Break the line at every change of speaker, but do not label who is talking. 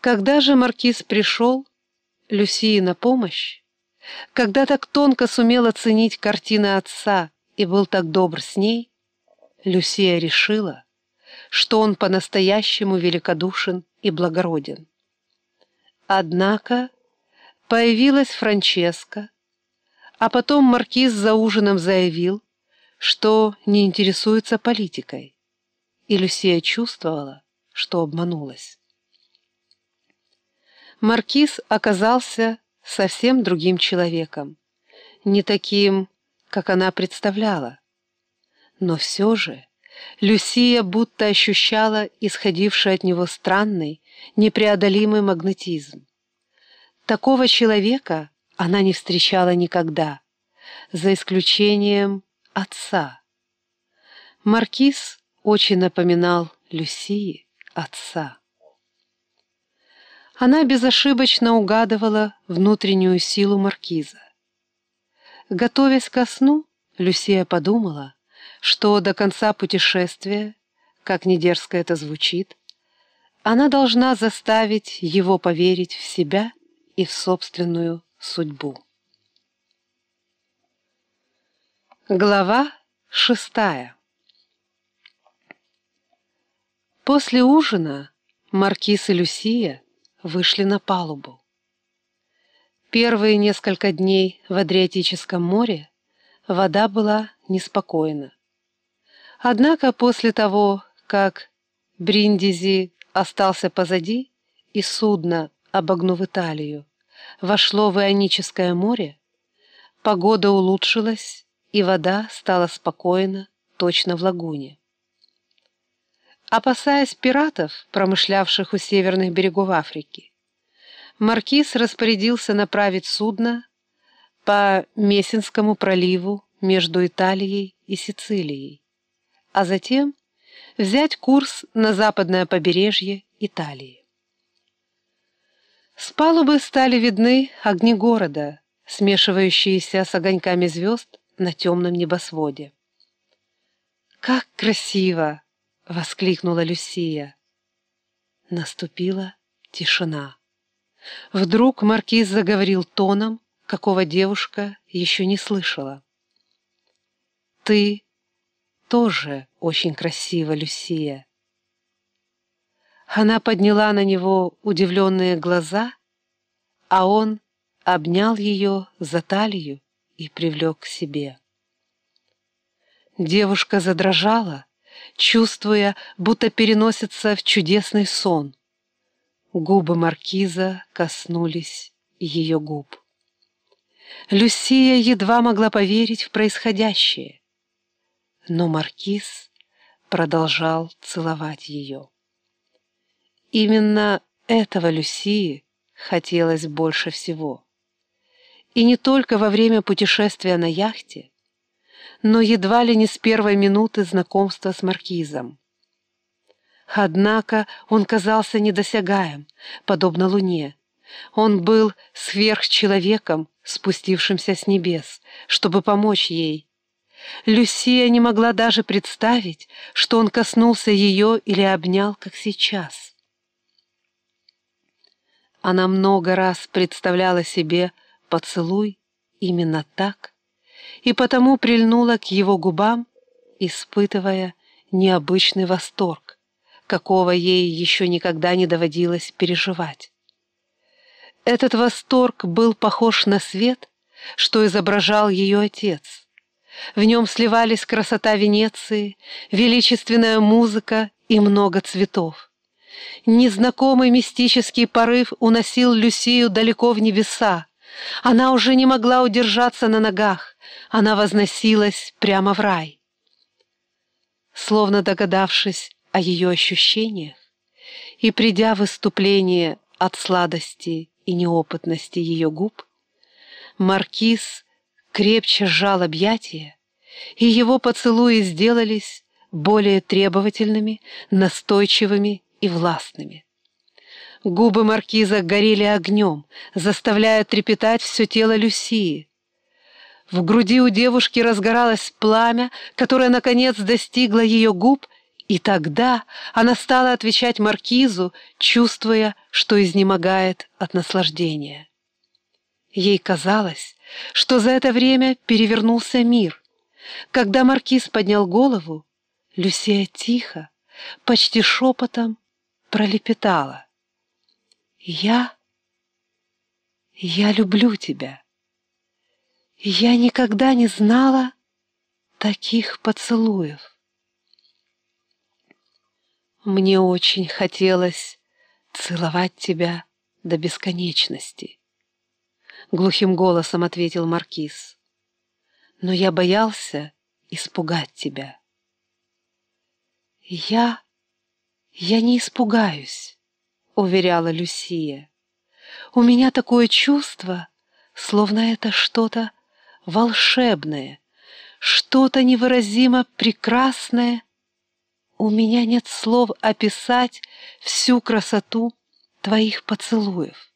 Когда же маркиз пришел, Люсии на помощь, когда так тонко сумел оценить картины отца и был так добр с ней, Люсия решила, что он по-настоящему великодушен и благороден. Однако появилась Франческа, а потом маркиз за ужином заявил, что не интересуется политикой, и Люсия чувствовала, что обманулась. Маркиз оказался совсем другим человеком, не таким, как она представляла. Но все же Люсия будто ощущала исходивший от него странный, непреодолимый магнетизм. Такого человека она не встречала никогда, за исключением отца. Маркиз очень напоминал Люсии отца. Она безошибочно угадывала внутреннюю силу маркиза. Готовясь ко сну, Люсия подумала, что до конца путешествия, как не дерзко это звучит, она должна заставить его поверить в себя и в собственную судьбу. Глава шестая После ужина Маркиз и Люсия вышли на палубу. Первые несколько дней в Адриатическом море вода была неспокойна. Однако после того, как Бриндизи остался позади, и судно, обогнув Италию, вошло в Ионическое море, погода улучшилась, и вода стала спокойна, точно в лагуне. Опасаясь пиратов, промышлявших у северных берегов Африки, маркиз распорядился направить судно по Мессинскому проливу между Италией и Сицилией, а затем взять курс на западное побережье Италии. С палубы стали видны огни города, смешивающиеся с огоньками звезд на темном небосводе. «Как красиво!» — воскликнула Люсия. Наступила тишина. Вдруг маркиз заговорил тоном, какого девушка еще не слышала. «Ты тоже очень красива, Люсия». Она подняла на него удивленные глаза, а он обнял ее за талию и привлек к себе. Девушка задрожала, чувствуя, будто переносится в чудесный сон. Губы маркиза коснулись ее губ. Люсия едва могла поверить в происходящее, но маркиз продолжал целовать ее. Именно этого Люсии хотелось больше всего. И не только во время путешествия на яхте, но едва ли не с первой минуты знакомства с маркизом. Однако он казался недосягаем, подобно луне. Он был сверхчеловеком, спустившимся с небес, чтобы помочь ей. Люсия не могла даже представить, что он коснулся ее или обнял, как сейчас. Она много раз представляла себе поцелуй именно так, и потому прильнула к его губам, испытывая необычный восторг, какого ей еще никогда не доводилось переживать. Этот восторг был похож на свет, что изображал ее отец. В нем сливались красота Венеции, величественная музыка и много цветов. Незнакомый мистический порыв уносил Люсию далеко в небеса. Она уже не могла удержаться на ногах она возносилась прямо в рай. Словно догадавшись о ее ощущениях и придя в выступление от сладости и неопытности ее губ, маркиз крепче сжал объятия, и его поцелуи сделались более требовательными, настойчивыми и властными. Губы маркиза горели огнем, заставляя трепетать все тело Люсии, в груди у девушки разгоралось пламя, которое, наконец, достигло ее губ И тогда она стала отвечать маркизу, чувствуя, что изнемогает от наслаждения. Ей казалось, что за это время перевернулся мир. Когда маркиз поднял голову, Люсия тихо, почти шепотом пролепетала. «Я... я люблю тебя. Я никогда не знала таких поцелуев». Мне очень хотелось целовать тебя до бесконечности. Глухим голосом ответил Маркиз. Но я боялся испугать тебя. Я... я не испугаюсь, уверяла Люсия. У меня такое чувство, словно это что-то волшебное, что-то невыразимо прекрасное у меня нет слов описать всю красоту твоих поцелуев.